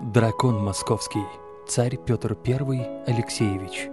Дракон московский. Царь Петр I Алексеевич.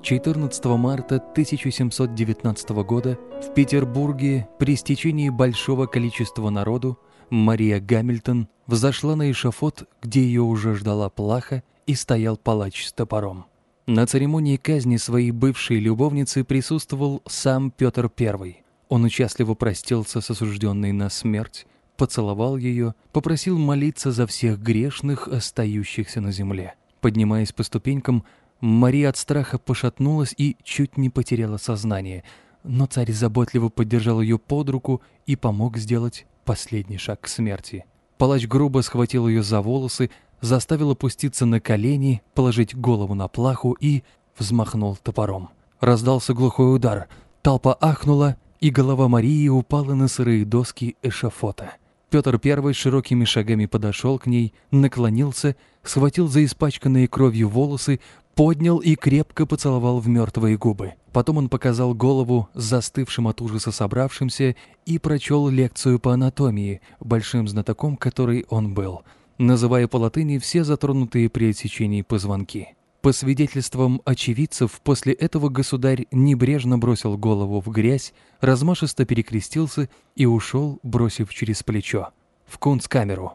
14 марта 1719 года в Петербурге при стечении большого количества народу Мария Гамильтон взошла на эшафот, где ее уже ждала плаха, и стоял палач с топором. На церемонии казни своей бывшей любовницы присутствовал сам Петр I. Он участливо простился с осужденной на смерть, поцеловал ее, попросил молиться за всех грешных, остающихся на земле. Поднимаясь по ступенькам, Мария от страха пошатнулась и чуть не потеряла сознание, но царь заботливо поддержал ее под руку и помог сделать последний шаг к смерти. Палач грубо схватил ее за волосы, заставил опуститься на колени, положить голову на плаху и взмахнул топором. Раздался глухой удар, толпа ахнула, и голова Марии упала на сырые доски эшафота. Петр I широкими шагами подошел к ней, наклонился, схватил за испачканные кровью волосы, поднял и крепко поцеловал в мертвые губы. Потом он показал голову застывшим от ужаса собравшимся и прочел лекцию по анатомии, большим знатоком которой он был, называя по латыни все затронутые при отсечении позвонки. По свидетельствам очевидцев, после этого государь небрежно бросил голову в грязь, размашисто перекрестился и ушел, бросив через плечо. В кунсткамеру.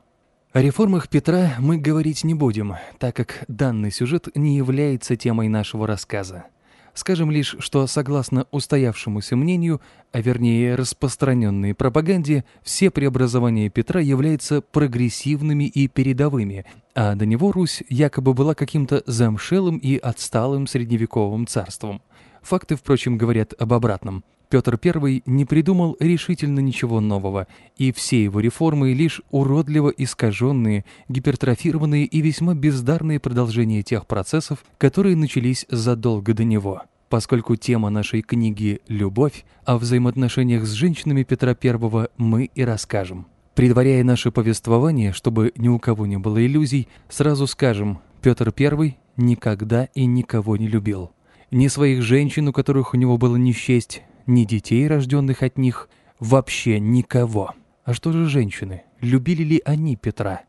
О реформах Петра мы говорить не будем, так как данный сюжет не является темой нашего рассказа. Скажем лишь, что согласно устоявшемуся мнению, а вернее распространенной пропаганде, все преобразования Петра являются прогрессивными и передовыми, а до него Русь якобы была каким-то замшелым и отсталым средневековым царством. Факты, впрочем, говорят об обратном. Петр I не придумал решительно ничего нового, и все его реформы лишь уродливо искаженные, гипертрофированные и весьма бездарные продолжения тех процессов, которые начались задолго до него. Поскольку тема нашей книги «Любовь», о взаимоотношениях с женщинами Петра I мы и расскажем. Предваряя наше повествование, чтобы ни у кого не было иллюзий, сразу скажем, Петр I никогда и никого не любил. Ни своих женщин, у которых у него было не счесть, ни детей, рожденных от них, вообще никого. А что же женщины? Любили ли они Петра?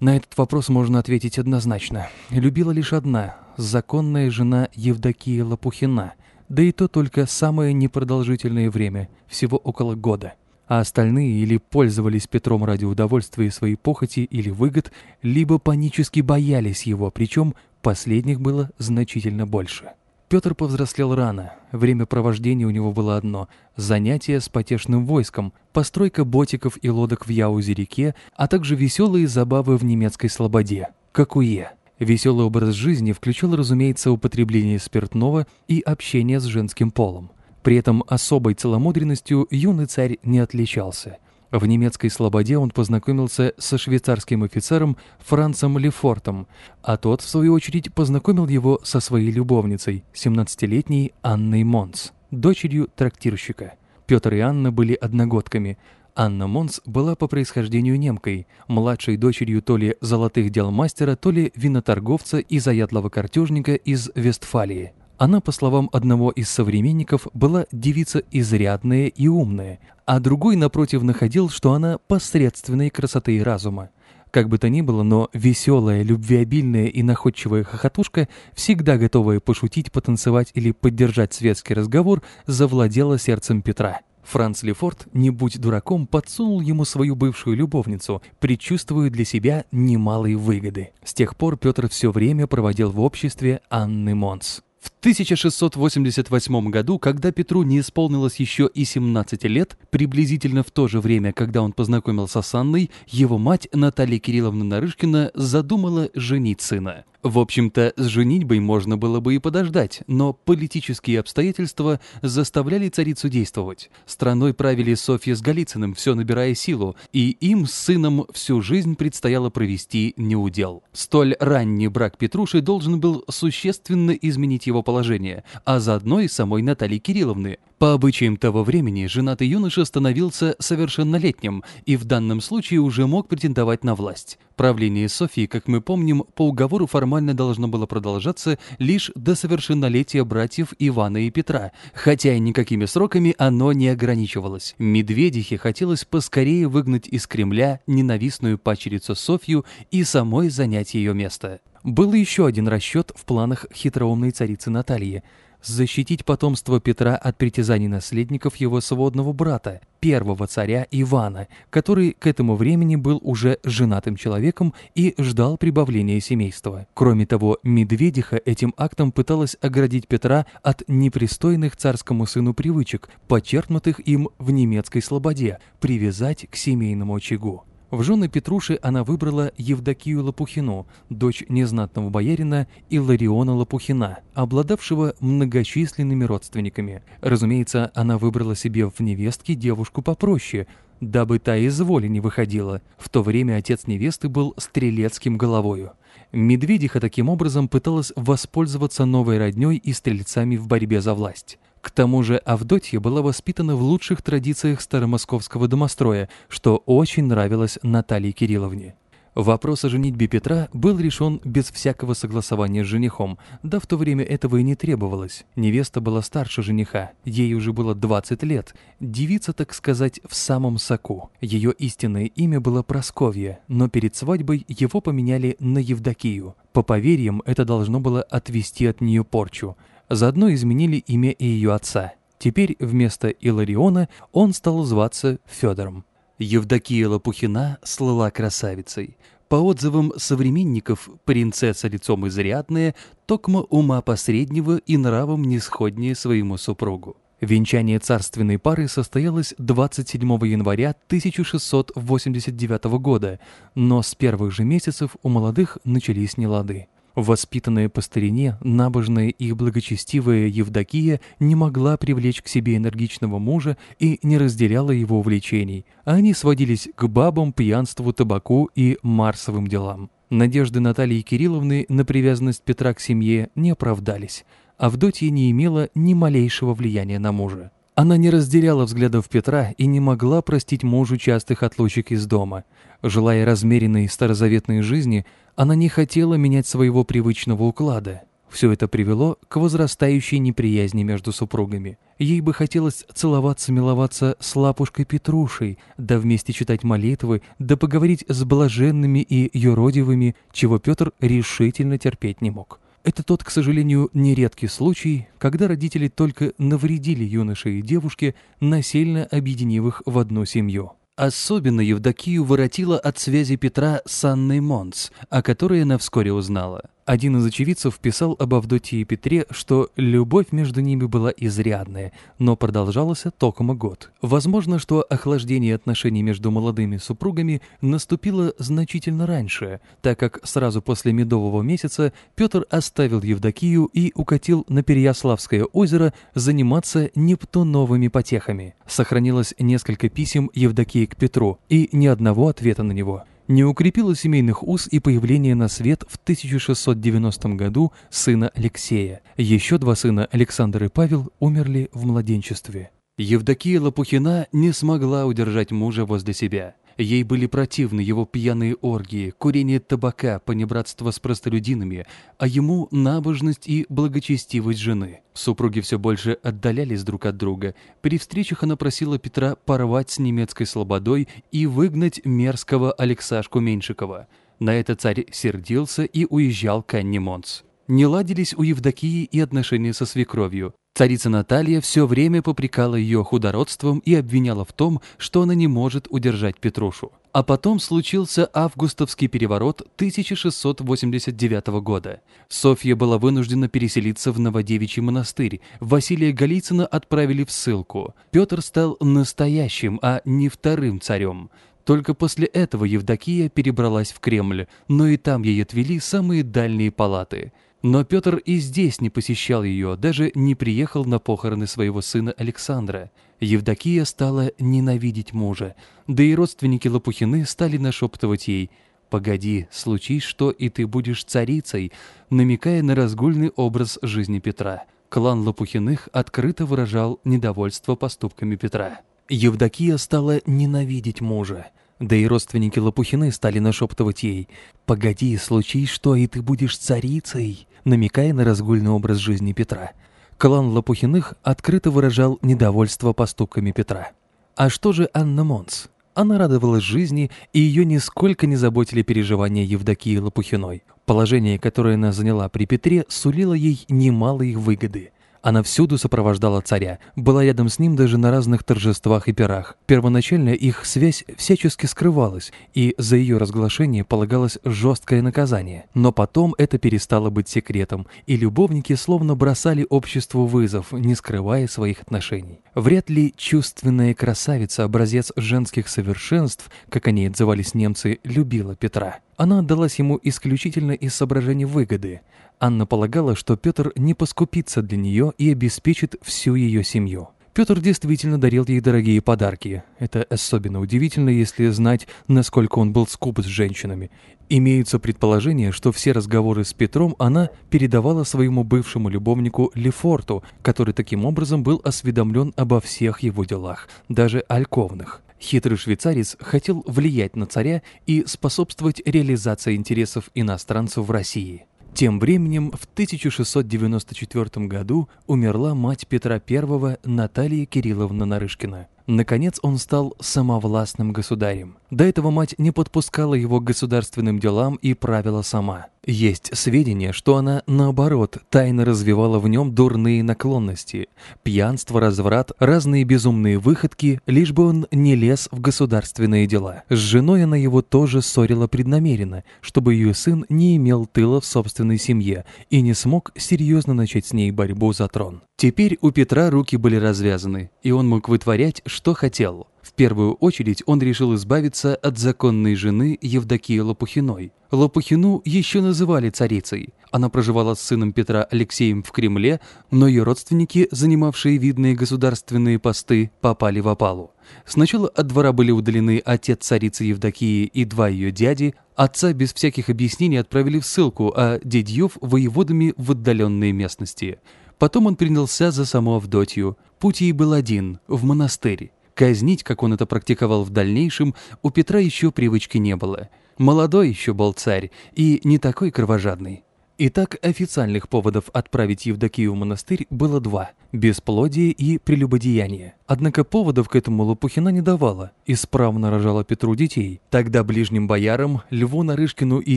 На этот вопрос можно ответить однозначно. Любила лишь одна, законная жена Евдокия Лопухина, да и то только самое непродолжительное время, всего около года. А остальные или пользовались Петром ради удовольствия своей похоти или выгод, либо панически боялись его, причем последних было значительно больше. Петр повзрослел рано. Время провождения у него было одно – занятие с потешным войском, постройка ботиков и лодок в Яузе-реке, а также веселые забавы в немецкой слободе – Какуе. Веселый образ жизни включал, разумеется, употребление спиртного и общение с женским полом. При этом особой целомудренностью юный царь не отличался – в немецкой слободе он познакомился со швейцарским офицером Францем Лефортом, а тот, в свою очередь, познакомил его со своей любовницей, 17-летней Анной Монс, дочерью трактирщика. Петр и Анна были одногодками. Анна Монс была по происхождению немкой, младшей дочерью то ли золотых дел мастера, то ли виноторговца и заядлого картежника из Вестфалии. Она, по словам одного из современников, была девица изрядная и умная, а другой, напротив, находил, что она посредственной красоты и разума. Как бы то ни было, но веселая, любвеобильная и находчивая хохотушка, всегда готовая пошутить, потанцевать или поддержать светский разговор, завладела сердцем Петра. Франц Лефорт, не будь дураком, подсунул ему свою бывшую любовницу, предчувствуя для себя немалые выгоды. С тех пор Петр все время проводил в обществе Анны Монс. В 1688 году, когда Петру не исполнилось еще и 17 лет, приблизительно в то же время, когда он познакомился с Анной, его мать Наталья Кирилловна Нарышкина задумала женить сына. В общем-то, с женитьбой можно было бы и подождать, но политические обстоятельства заставляли царицу действовать. Страной правили Софья с Голицыным, все набирая силу, и им с сыном всю жизнь предстояло провести неудел. Столь ранний брак Петруши должен был существенно изменить его положение, а заодно и самой Натальи Кирилловны. По обычаям того времени женатый юноша становился совершеннолетним и в данном случае уже мог претендовать на власть. Правление Софии, как мы помним, по уговору формально должно было продолжаться лишь до совершеннолетия братьев Ивана и Петра, хотя и никакими сроками оно не ограничивалось. Медведихе хотелось поскорее выгнать из Кремля ненавистную пачерицу Софью и самой занять ее место. Был еще один расчет в планах хитроумной царицы Натальи – защитить потомство Петра от притязаний наследников его сводного брата, первого царя Ивана, который к этому времени был уже женатым человеком и ждал прибавления семейства. Кроме того, Медведиха этим актом пыталась оградить Петра от непристойных царскому сыну привычек, подчеркнутых им в немецкой слободе, привязать к семейному очагу. В жены Петруши она выбрала Евдокию Лопухину, дочь незнатного боярина Иллариона Лопухина, обладавшего многочисленными родственниками. Разумеется, она выбрала себе в невестке девушку попроще, дабы та из воли не выходила. В то время отец невесты был стрелецким головою. Медведиха таким образом пыталась воспользоваться новой родней и стрельцами в борьбе за власть. К тому же Авдотья была воспитана в лучших традициях старомосковского домостроя, что очень нравилось Наталье Кирилловне. Вопрос о женитьбе Петра был решен без всякого согласования с женихом, да в то время этого и не требовалось. Невеста была старше жениха, ей уже было 20 лет, девица, так сказать, в самом соку. Ее истинное имя было Просковья, но перед свадьбой его поменяли на Евдокию. По поверьям, это должно было отвести от нее порчу – Заодно изменили имя и ее отца. Теперь вместо Илариона он стал зваться Федором. Евдокия Лопухина слыла красавицей. По отзывам современников, принцесса лицом изрядная, токма ума посреднего и нравом нисходнее своему супругу. Венчание царственной пары состоялось 27 января 1689 года, но с первых же месяцев у молодых начались нелады. Воспитанная по старине, набожная и благочестивая Евдокия не могла привлечь к себе энергичного мужа и не разделяла его увлечений. Они сводились к бабам, пьянству, табаку и марсовым делам. Надежды Натальи Кирилловны на привязанность Петра к семье не оправдались. Авдотья не имела ни малейшего влияния на мужа. Она не разделяла взглядов Петра и не могла простить мужу частых отлучек из дома. Желая размеренной старозаветной жизни, она не хотела менять своего привычного уклада. Все это привело к возрастающей неприязни между супругами. Ей бы хотелось целоваться, миловаться с лапушкой Петрушей, да вместе читать молитвы, да поговорить с блаженными и юродивыми, чего Петр решительно терпеть не мог. Это тот, к сожалению, нередкий случай, когда родители только навредили юноше и девушке, насильно объединив их в одну семью. Особенно Евдокию воротила от связи Петра с Анной Монс, о которой она вскоре узнала. Один из очевидцев писал об Авдотье и Петре, что любовь между ними была изрядная, но продолжалась током год. Возможно, что охлаждение отношений между молодыми супругами наступило значительно раньше, так как сразу после медового месяца Петр оставил Евдокию и укатил на Переяславское озеро заниматься нептуновыми потехами. Сохранилось несколько писем Евдокии к Петру и ни одного ответа на него – не укрепило семейных уз и появление на свет в 1690 году сына Алексея. Еще два сына, Александр и Павел, умерли в младенчестве. Евдокия Лопухина не смогла удержать мужа возле себя. Ей были противны его пьяные оргии, курение табака, понебратство с простолюдинами, а ему набожность и благочестивость жены. Супруги все больше отдалялись друг от друга. При встречах она просила Петра порвать с немецкой слободой и выгнать мерзкого Алексашку Меньшикова. На это царь сердился и уезжал к Анне Монц. Не ладились у Евдокии и отношения со свекровью. Царица Наталья все время попрекала ее худородством и обвиняла в том, что она не может удержать Петрушу. А потом случился августовский переворот 1689 года. Софья была вынуждена переселиться в Новодевичий монастырь. Василия Голицына отправили в ссылку. Петр стал настоящим, а не вторым царем. Только после этого Евдокия перебралась в Кремль, но и там ей отвели самые дальние палаты – но Петр и здесь не посещал ее, даже не приехал на похороны своего сына Александра. Евдокия стала ненавидеть мужа, да и родственники Лопухины стали нашептывать ей «Погоди, случись что, и ты будешь царицей», намекая на разгульный образ жизни Петра. Клан Лопухиных открыто выражал недовольство поступками Петра. Евдокия стала ненавидеть мужа. Да и родственники Лопухины стали нашептывать ей «Погоди, случись что, и ты будешь царицей», намекая на разгульный образ жизни Петра. Клан Лопухиных открыто выражал недовольство поступками Петра. А что же Анна Монс? Она радовалась жизни, и ее нисколько не заботили переживания Евдокии Лопухиной. Положение, которое она заняла при Петре, сулило ей немалые выгоды. Она всюду сопровождала царя, была рядом с ним даже на разных торжествах и пирах. Первоначально их связь всячески скрывалась, и за ее разглашение полагалось жесткое наказание. Но потом это перестало быть секретом, и любовники словно бросали обществу вызов, не скрывая своих отношений. Вряд ли чувственная красавица, образец женских совершенств, как они отзывались немцы, любила Петра. Она отдалась ему исключительно из соображений выгоды. Анна полагала, что Петр не поскупится для нее и обеспечит всю ее семью. Петр действительно дарил ей дорогие подарки. Это особенно удивительно, если знать, насколько он был скуп с женщинами. Имеется предположение, что все разговоры с Петром она передавала своему бывшему любовнику Лефорту, который таким образом был осведомлен обо всех его делах, даже альковных. Хитрый швейцарец хотел влиять на царя и способствовать реализации интересов иностранцев в России. Тем временем в 1694 году умерла мать Петра I Наталья Кирилловна Нарышкина. Наконец он стал самовластным государем. До этого мать не подпускала его к государственным делам и правила сама. Есть сведения, что она, наоборот, тайно развивала в нем дурные наклонности, пьянство, разврат, разные безумные выходки, лишь бы он не лез в государственные дела. С женой она его тоже ссорила преднамеренно, чтобы ее сын не имел тыла в собственной семье и не смог серьезно начать с ней борьбу за трон. Теперь у Петра руки были развязаны, и он мог вытворять, что хотел. Первую очередь он решил избавиться от законной жены Евдокии Лопухиной. Лопухину еще называли царицей. Она проживала с сыном Петра Алексеем в Кремле, но ее родственники, занимавшие видные государственные посты, попали в опалу. Сначала от двора были удалены отец царицы Евдокии и два ее дяди, отца без всяких объяснений отправили в ссылку, а дядьев – воеводами в отдаленные местности. Потом он принялся за саму Авдотью. Путь ей был один – в монастырь. Казнить, как он это практиковал в дальнейшем, у Петра еще привычки не было. Молодой еще был царь и не такой кровожадный. Итак, официальных поводов отправить Евдокию в монастырь было два – бесплодие и прелюбодеяние. Однако поводов к этому Лопухина не давала, исправно рожала Петру детей. Тогда ближним боярам, Льву Нарышкину и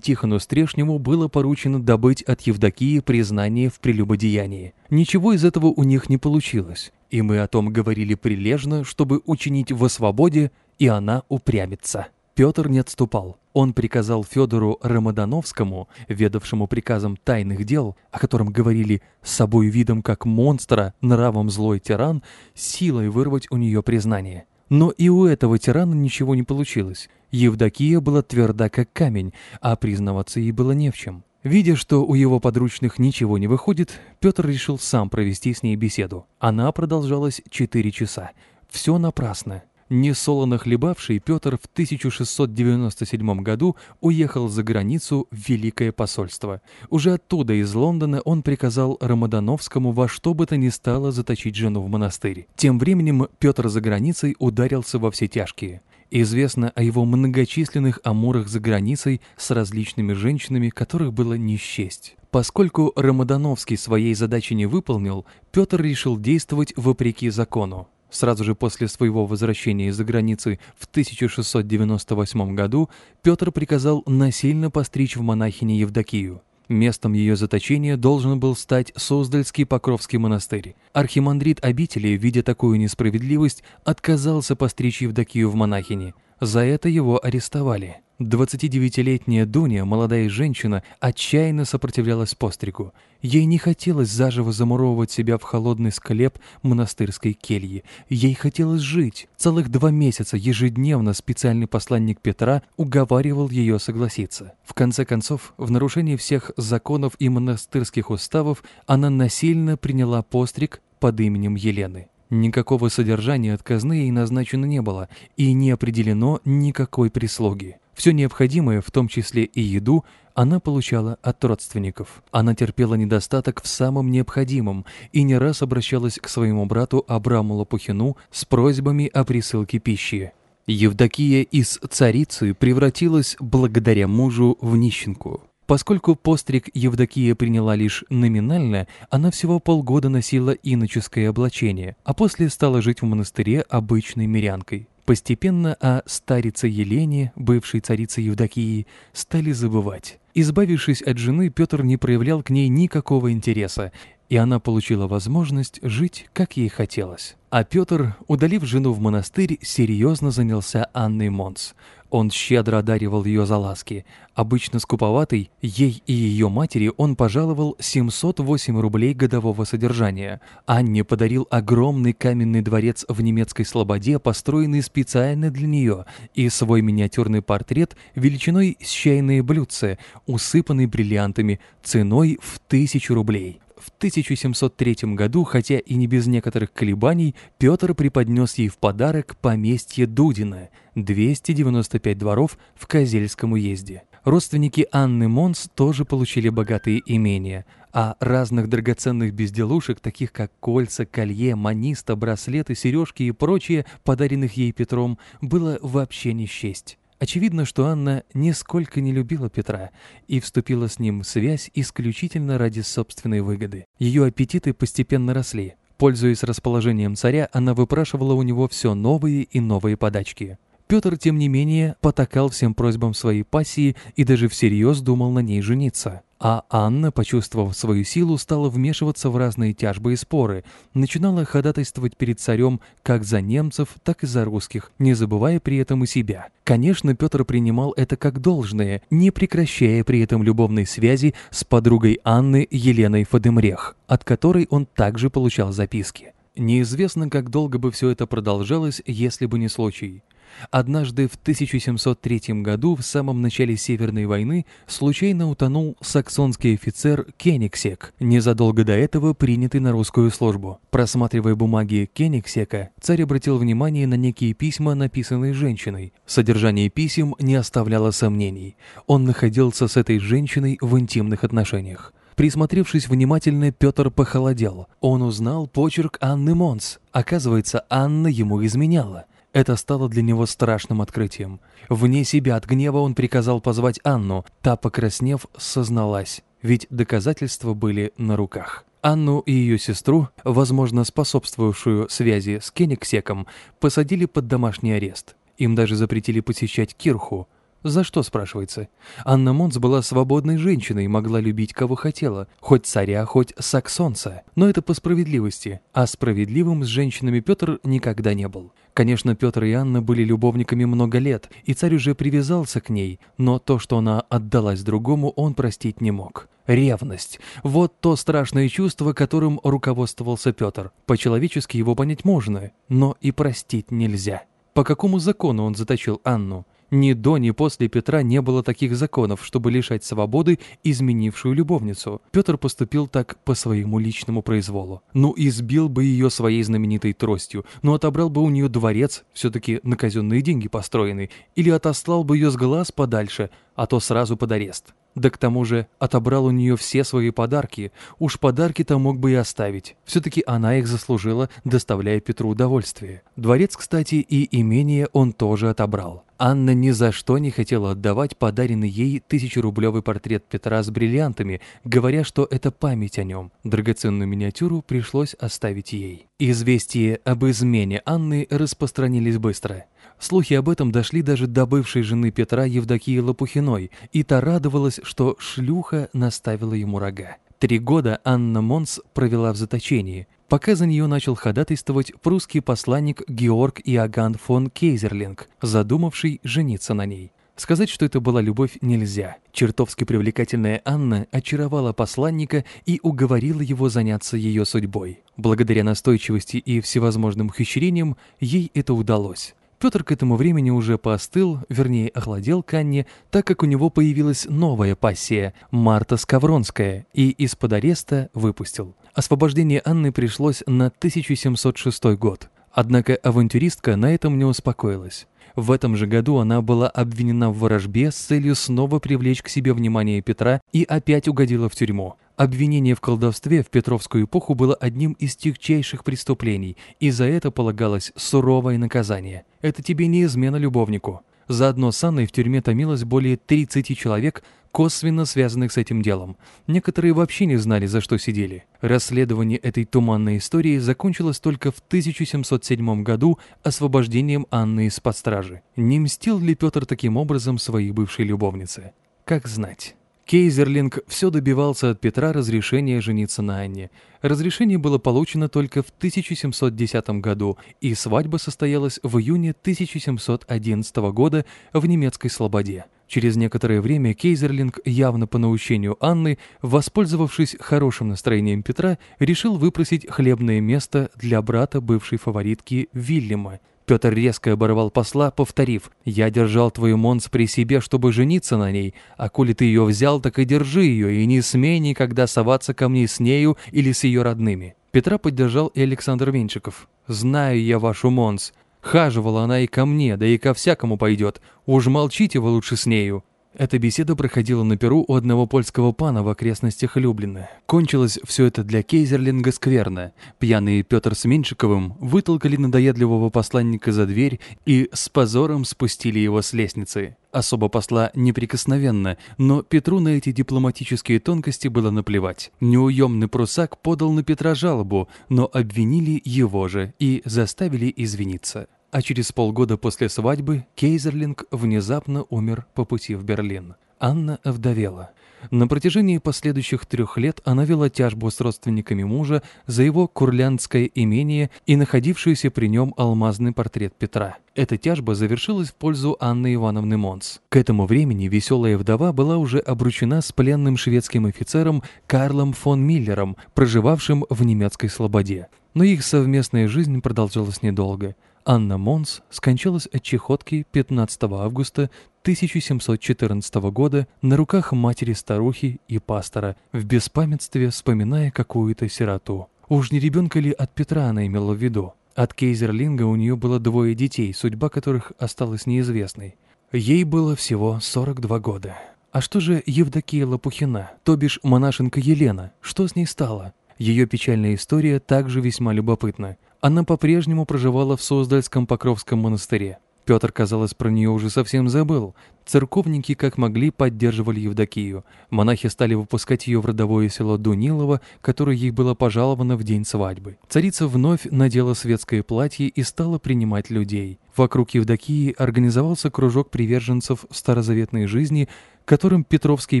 Тихону Стрешнему было поручено добыть от Евдокии признание в прелюбодеянии. Ничего из этого у них не получилось, и мы о том говорили прилежно, чтобы учинить во свободе, и она упрямится. Петр не отступал. Он приказал Федору Рамадановскому, ведавшему приказом тайных дел, о котором говорили с собой видом как монстра, нравом злой тиран, силой вырвать у нее признание. Но и у этого тирана ничего не получилось. Евдокия была тверда как камень, а признаваться ей было не в чем. Видя, что у его подручных ничего не выходит, Петр решил сам провести с ней беседу. Она продолжалась четыре часа. Все напрасно. Несолоно хлебавший Петр в 1697 году уехал за границу в Великое посольство. Уже оттуда, из Лондона, он приказал Рамадановскому во что бы то ни стало заточить жену в монастырь. Тем временем Петр за границей ударился во все тяжкие. Известно о его многочисленных амурах за границей с различными женщинами, которых было не счесть. Поскольку Рамадановский своей задачи не выполнил, Петр решил действовать вопреки закону. Сразу же после своего возвращения из-за границы в 1698 году Петр приказал насильно постричь в монахини Евдокию. Местом ее заточения должен был стать Суздальский Покровский монастырь. Архимандрит обители, видя такую несправедливость, отказался постричь Евдокию в монахини. За это его арестовали. 29-летняя Дуня, молодая женщина, отчаянно сопротивлялась пострику. Ей не хотелось заживо замуровывать себя в холодный склеп монастырской кельи. Ей хотелось жить. Целых два месяца ежедневно специальный посланник Петра уговаривал ее согласиться. В конце концов, в нарушении всех законов и монастырских уставов, она насильно приняла постриг под именем Елены. Никакого содержания от казны ей назначено не было, и не определено никакой прислуги. Все необходимое, в том числе и еду, она получала от родственников. Она терпела недостаток в самом необходимом и не раз обращалась к своему брату Абраму Лопухину с просьбами о присылке пищи. Евдокия из царицы превратилась благодаря мужу в нищенку. Поскольку постриг Евдокия приняла лишь номинально, она всего полгода носила иноческое облачение, а после стала жить в монастыре обычной мирянкой. Постепенно о старице Елене, бывшей царице Евдокии, стали забывать. Избавившись от жены, Петр не проявлял к ней никакого интереса, и она получила возможность жить, как ей хотелось. А Петр, удалив жену в монастырь, серьезно занялся Анной Монс. Он щедро одаривал ее за ласки. Обычно скуповатый, ей и ее матери он пожаловал 708 рублей годового содержания. Анне подарил огромный каменный дворец в немецкой Слободе, построенный специально для нее, и свой миниатюрный портрет величиной с чайные блюдце, усыпанный бриллиантами, ценой в тысячу рублей. В 1703 году, хотя и не без некоторых колебаний, Петр преподнес ей в подарок поместье Дудина, 295 дворов в Козельском уезде. Родственники Анны Монс тоже получили богатые имения, а разных драгоценных безделушек, таких как кольца, колье, маниста, браслеты, сережки и прочее, подаренных ей Петром, было вообще не счесть. Очевидно, что Анна нисколько не любила Петра и вступила с ним в связь исключительно ради собственной выгоды. Ее аппетиты постепенно росли. Пользуясь расположением царя, она выпрашивала у него все новые и новые подачки. Петр, тем не менее, потакал всем просьбам своей пассии и даже всерьез думал на ней жениться. А Анна, почувствовав свою силу, стала вмешиваться в разные тяжбы и споры, начинала ходатайствовать перед царем как за немцев, так и за русских, не забывая при этом и себя. Конечно, Петр принимал это как должное, не прекращая при этом любовной связи с подругой Анны Еленой Фадемрех, от которой он также получал записки. Неизвестно, как долго бы все это продолжалось, если бы не случай. Однажды в 1703 году, в самом начале Северной войны, случайно утонул саксонский офицер Кенигсек, незадолго до этого принятый на русскую службу. Просматривая бумаги Кенигсека, царь обратил внимание на некие письма, написанные женщиной. Содержание писем не оставляло сомнений. Он находился с этой женщиной в интимных отношениях. Присмотревшись внимательно, Петр похолодел. Он узнал почерк Анны Монс. Оказывается, Анна ему изменяла. Это стало для него страшным открытием. Вне себя от гнева он приказал позвать Анну. Та, покраснев, созналась, ведь доказательства были на руках. Анну и ее сестру, возможно, способствовавшую связи с Кенигсеком, посадили под домашний арест. Им даже запретили посещать кирху, за что, спрашивается? Анна Монс была свободной женщиной и могла любить кого хотела, хоть царя, хоть саксонца. Но это по справедливости, а справедливым с женщинами Петр никогда не был. Конечно, Петр и Анна были любовниками много лет, и царь уже привязался к ней, но то, что она отдалась другому, он простить не мог. Ревность. Вот то страшное чувство, которым руководствовался Петр. По-человечески его понять можно, но и простить нельзя. По какому закону он заточил Анну? Ни до, ни после Петра не было таких законов, чтобы лишать свободы изменившую любовницу. Петр поступил так по своему личному произволу. Ну, избил бы ее своей знаменитой тростью, но отобрал бы у нее дворец, все-таки на казенные деньги построенный, или отослал бы ее с глаз подальше, а то сразу под арест. Да к тому же отобрал у нее все свои подарки. Уж подарки-то мог бы и оставить. Все-таки она их заслужила, доставляя Петру удовольствие. Дворец, кстати, и имение он тоже отобрал. Анна ни за что не хотела отдавать подаренный ей тысячерублевый портрет Петра с бриллиантами, говоря, что это память о нем. Драгоценную миниатюру пришлось оставить ей. Известия об измене Анны распространились быстро. Слухи об этом дошли даже до бывшей жены Петра Евдокии Лопухиной, и та радовалась, что шлюха наставила ему рога. Три года Анна Монс провела в заточении, пока за нее начал ходатайствовать прусский посланник Георг Иоганн фон Кейзерлинг, задумавший жениться на ней. Сказать, что это была любовь, нельзя. Чертовски привлекательная Анна очаровала посланника и уговорила его заняться ее судьбой. Благодаря настойчивости и всевозможным ухищрениям ей это удалось. Петр к этому времени уже поостыл, вернее, охладел к Анне, так как у него появилась новая пассия – Марта Скавронская, и из-под ареста выпустил. Освобождение Анны пришлось на 1706 год. Однако авантюристка на этом не успокоилась. В этом же году она была обвинена в ворожбе с целью снова привлечь к себе внимание Петра и опять угодила в тюрьму. Обвинение в колдовстве в Петровскую эпоху было одним из тягчайших преступлений, и за это полагалось суровое наказание. Это тебе не измена любовнику. Заодно с Анной в тюрьме томилось более 30 человек, косвенно связанных с этим делом. Некоторые вообще не знали, за что сидели. Расследование этой туманной истории закончилось только в 1707 году освобождением Анны из-под стражи. Не мстил ли Петр таким образом своей бывшей любовнице? Как знать. Кейзерлинг все добивался от Петра разрешения жениться на Анне. Разрешение было получено только в 1710 году, и свадьба состоялась в июне 1711 года в немецкой Слободе. Через некоторое время Кейзерлинг, явно по наущению Анны, воспользовавшись хорошим настроением Петра, решил выпросить хлебное место для брата бывшей фаворитки Вильяма – Петр резко оборвал посла, повторив, «Я держал твою Монс при себе, чтобы жениться на ней, а коли ты ее взял, так и держи ее, и не смей никогда соваться ко мне с нею или с ее родными». Петра поддержал и Александр Меншиков. «Знаю я вашу Монс. Хаживала она и ко мне, да и ко всякому пойдет. Уж молчите вы лучше с нею». Эта беседа проходила на Перу у одного польского пана в окрестностях Люблина. Кончилось все это для Кейзерлинга скверно. Пьяные Петр с Меньшиковым вытолкали надоедливого посланника за дверь и с позором спустили его с лестницы. Особо посла неприкосновенно, но Петру на эти дипломатические тонкости было наплевать. Неуемный прусак подал на Петра жалобу, но обвинили его же и заставили извиниться а через полгода после свадьбы Кейзерлинг внезапно умер по пути в Берлин. Анна овдовела. На протяжении последующих трех лет она вела тяжбу с родственниками мужа за его курляндское имение и находившийся при нем алмазный портрет Петра. Эта тяжба завершилась в пользу Анны Ивановны Монс. К этому времени веселая вдова была уже обручена с пленным шведским офицером Карлом фон Миллером, проживавшим в немецкой слободе. Но их совместная жизнь продолжалась недолго. Анна Монс скончалась от чехотки 15 августа 1714 года на руках матери-старухи и пастора, в беспамятстве вспоминая какую-то сироту. Уж не ребенка ли от Петра она имела в виду? От Кейзерлинга у нее было двое детей, судьба которых осталась неизвестной. Ей было всего 42 года. А что же Евдокия Лопухина, то бишь монашенка Елена, что с ней стало? Ее печальная история также весьма любопытна. Она по-прежнему проживала в Суздальском Покровском монастыре. Петр, казалось, про нее уже совсем забыл. Церковники, как могли, поддерживали Евдокию. Монахи стали выпускать ее в родовое село Дунилово, которое ей было пожаловано в день свадьбы. Царица вновь надела светское платье и стала принимать людей. Вокруг Евдокии организовался кружок приверженцев старозаветной жизни, которым петровские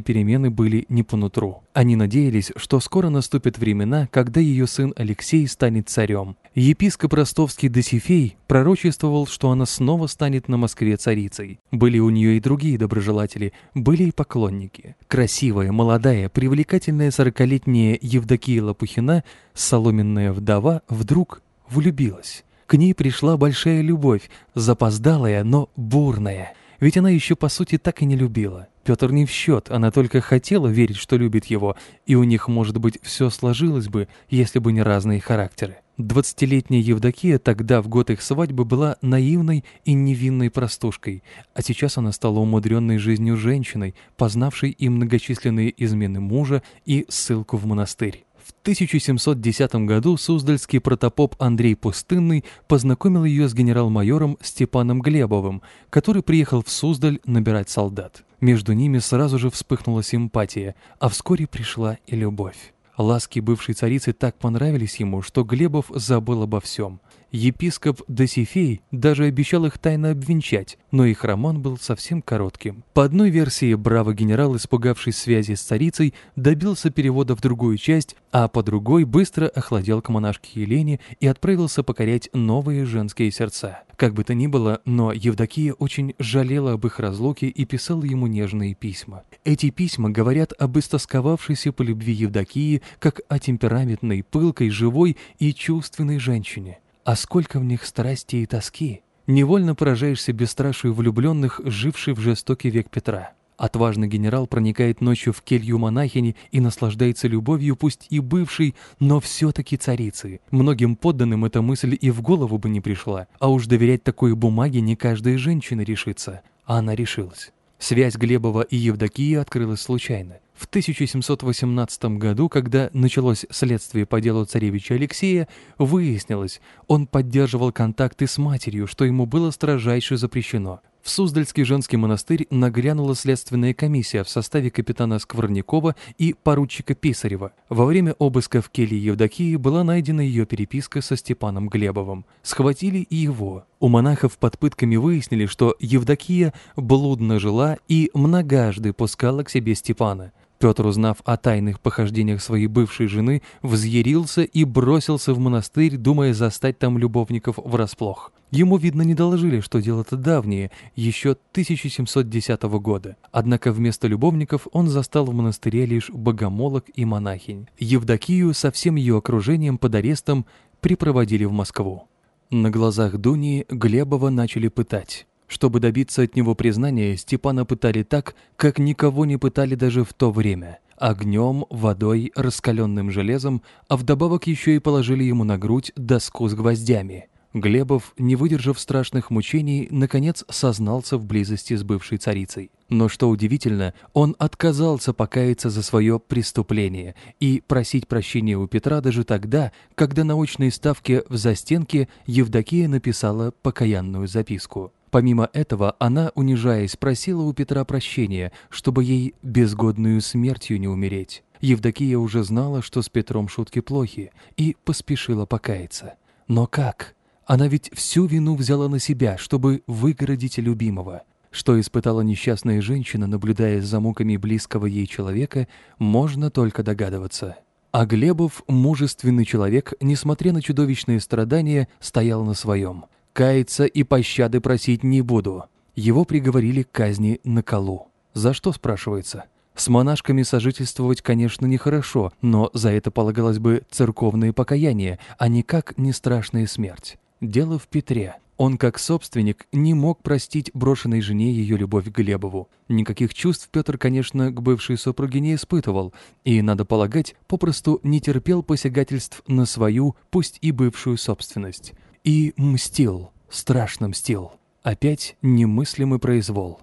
перемены были не по нутру. Они надеялись, что скоро наступят времена, когда ее сын Алексей станет царем. Епископ ростовский Досифей пророчествовал, что она снова станет на Москве царицей. Были у нее и другие доброжелатели, были и поклонники. Красивая, молодая, привлекательная сорокалетняя Евдокия Лопухина, соломенная вдова, вдруг влюбилась. К ней пришла большая любовь, запоздалая, но бурная. Ведь она еще по сути так и не любила. Петр не в счет, она только хотела верить, что любит его, и у них, может быть, все сложилось бы, если бы не разные характеры. Двадцатилетняя Евдокия тогда, в год их свадьбы, была наивной и невинной простушкой, а сейчас она стала умудренной жизнью женщиной, познавшей и многочисленные измены мужа и ссылку в монастырь. В 1710 году суздальский протопоп Андрей Пустынный познакомил ее с генерал-майором Степаном Глебовым, который приехал в Суздаль набирать солдат. Между ними сразу же вспыхнула симпатия, а вскоре пришла и любовь. Ласки бывшей царицы так понравились ему, что Глебов забыл обо всем. Епископ Досифей даже обещал их тайно обвенчать, но их роман был совсем коротким. По одной версии, бравый генерал, испугавшись связи с царицей, добился перевода в другую часть, а по другой быстро охладел к монашке Елене и отправился покорять новые женские сердца. Как бы то ни было, но Евдокия очень жалела об их разлуке и писала ему нежные письма. Эти письма говорят об истосковавшейся по любви Евдокии, как о темпераментной, пылкой, живой и чувственной женщине. А сколько в них страсти и тоски! Невольно поражаешься бесстрашию влюбленных, живших в жестокий век Петра. Отважный генерал проникает ночью в келью монахини и наслаждается любовью, пусть и бывшей, но все-таки царицы. Многим подданным эта мысль и в голову бы не пришла, а уж доверять такой бумаге не каждая женщина решится. А она решилась. Связь Глебова и Евдокии открылась случайно. В 1718 году, когда началось следствие по делу царевича Алексея, выяснилось, он поддерживал контакты с матерью, что ему было строжайше запрещено. В Суздальский женский монастырь нагрянула следственная комиссия в составе капитана Скворнякова и поручика Писарева. Во время обыска в келье Евдокии была найдена ее переписка со Степаном Глебовым. Схватили и его. У монахов под пытками выяснили, что Евдокия блудно жила и многажды пускала к себе Степана. Петр, узнав о тайных похождениях своей бывшей жены, взъярился и бросился в монастырь, думая застать там любовников врасплох. Ему, видно, не доложили, что дело-то давнее, еще 1710 года. Однако вместо любовников он застал в монастыре лишь богомолок и монахинь. Евдокию со всем ее окружением под арестом припроводили в Москву. На глазах Дуни Глебова начали пытать. Чтобы добиться от него признания, Степана пытали так, как никого не пытали даже в то время. Огнем, водой, раскаленным железом, а вдобавок еще и положили ему на грудь доску с гвоздями. Глебов, не выдержав страшных мучений, наконец сознался в близости с бывшей царицей. Но что удивительно, он отказался покаяться за свое преступление и просить прощения у Петра даже тогда, когда на очной ставке в застенке Евдокия написала покаянную записку. Помимо этого, она, унижаясь, просила у Петра прощения, чтобы ей безгодную смертью не умереть. Евдокия уже знала, что с Петром шутки плохи, и поспешила покаяться. Но как? Она ведь всю вину взяла на себя, чтобы выгородить любимого. Что испытала несчастная женщина, наблюдая за муками близкого ей человека, можно только догадываться. А Глебов, мужественный человек, несмотря на чудовищные страдания, стоял на своем. Каяться и пощады просить не буду. Его приговорили к казни на колу. За что, спрашивается? С монашками сожительствовать, конечно, нехорошо, но за это полагалось бы церковное покаяние, а никак не страшная смерть. Дело в Петре. Он, как собственник, не мог простить брошенной жене ее любовь к Глебову. Никаких чувств Петр, конечно, к бывшей супруге не испытывал, и, надо полагать, попросту не терпел посягательств на свою, пусть и бывшую собственность. И мстил, страшно мстил. Опять немыслимый произвол.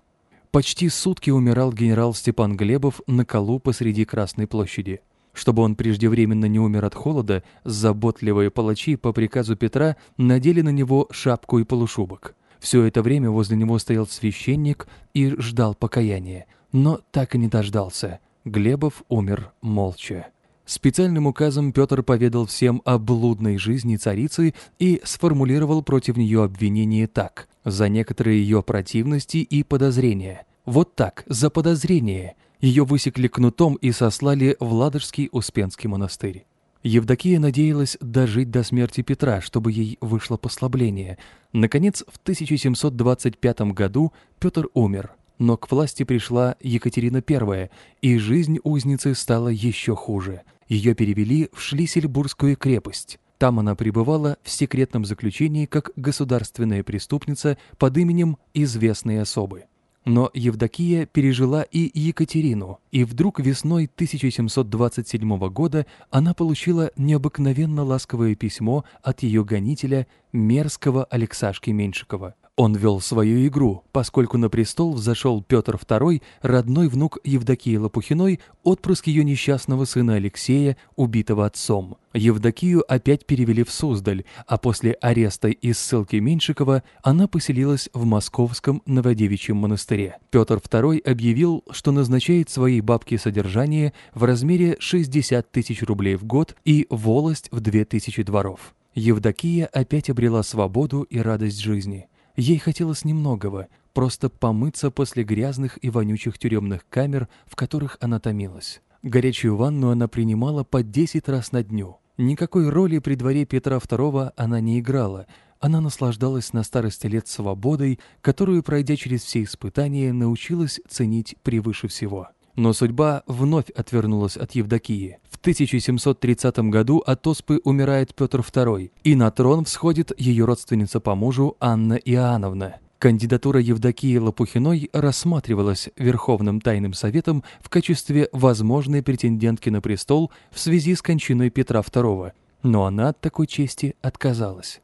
Почти сутки умирал генерал Степан Глебов на колу посреди Красной площади. Чтобы он преждевременно не умер от холода, заботливые палачи по приказу Петра надели на него шапку и полушубок. Все это время возле него стоял священник и ждал покаяния, но так и не дождался. Глебов умер молча. Специальным указом Петр поведал всем о блудной жизни царицы и сформулировал против нее обвинение так «за некоторые ее противности и подозрения». Вот так, за подозрение. Ее высекли кнутом и сослали в Ладожский Успенский монастырь. Евдокия надеялась дожить до смерти Петра, чтобы ей вышло послабление. Наконец, в 1725 году Петр умер – но к власти пришла Екатерина I, и жизнь узницы стала еще хуже. Ее перевели в Шлиссельбургскую крепость. Там она пребывала в секретном заключении как государственная преступница под именем известной особы. Но Евдокия пережила и Екатерину, и вдруг весной 1727 года она получила необыкновенно ласковое письмо от ее гонителя, мерзкого Алексашки Меньшикова. Он вел свою игру, поскольку на престол взошел Петр II, родной внук Евдокии Лопухиной, отпрыск ее несчастного сына Алексея, убитого отцом. Евдокию опять перевели в Суздаль, а после ареста и ссылки Меньшикова она поселилась в московском Новодевичьем монастыре. Петр II объявил, что назначает своей бабке содержание в размере 60 тысяч рублей в год и волость в 2000 дворов. Евдокия опять обрела свободу и радость жизни. Ей хотелось немногого, просто помыться после грязных и вонючих тюремных камер, в которых она томилась. Горячую ванну она принимала по 10 раз на дню. Никакой роли при дворе Петра II она не играла. Она наслаждалась на старости лет свободой, которую, пройдя через все испытания, научилась ценить превыше всего. Но судьба вновь отвернулась от Евдокии. В 1730 году от оспы умирает Петр II, и на трон всходит ее родственница по мужу Анна Иоанновна. Кандидатура Евдокии Лопухиной рассматривалась Верховным Тайным Советом в качестве возможной претендентки на престол в связи с кончиной Петра II, но она от такой чести отказалась.